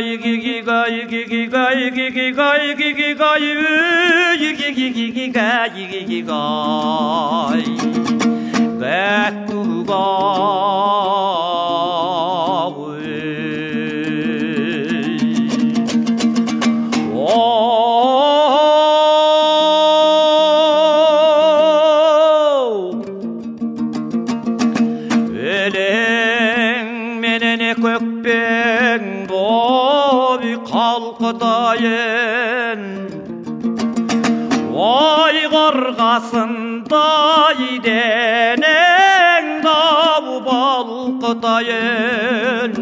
伊吉吉嘎伊吉吉嘎伊吉吉嘎伊吉吉嘎伊吉吉嘎伊吉吉嘎伊吉吉嘎，白杜嘎乌哦，耶嘞。Боп қалқытайын ой қорғасындай денең дау балқытайын.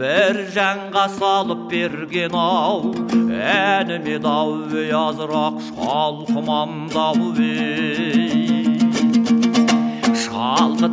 Бір жанға салып берген ау әніме дау ей азырақ шалқымам ей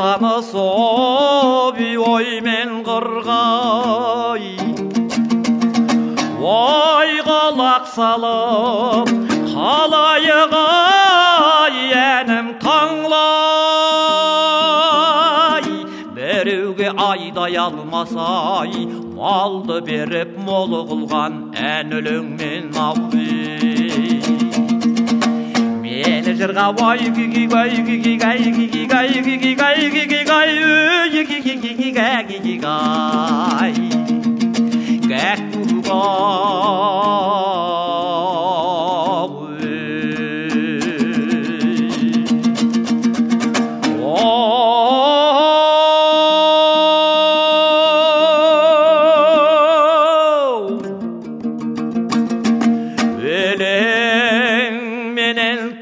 таныс ой оймен қырғай. Ойға лақ салып қалайық ай әнім таңлай біреуге айдай алмасай малды беріп молы қылған ән өлеңмен ау jerga wa yu ki ki wa yu ki ki ga yu ki ki ga yu ki ki ga yu ki ki ga yu ki ki ki ki ga ki ki ga ga ku ga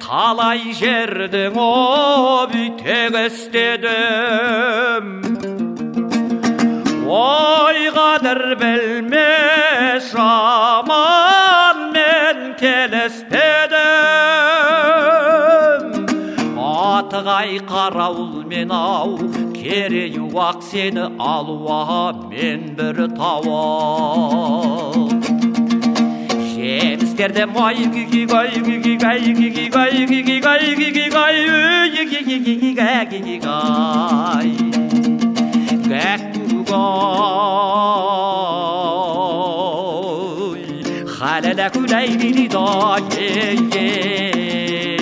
талай жердің ой тегістедім ой қадір білмес жаманмен келістедім атығай қарауыл мен ау керей уақ сені алуа мен бір тауып жемістерді мой гигигой гигигой гигигой гигигой гигигой гигигой гигигой халала кулай билидай ей ей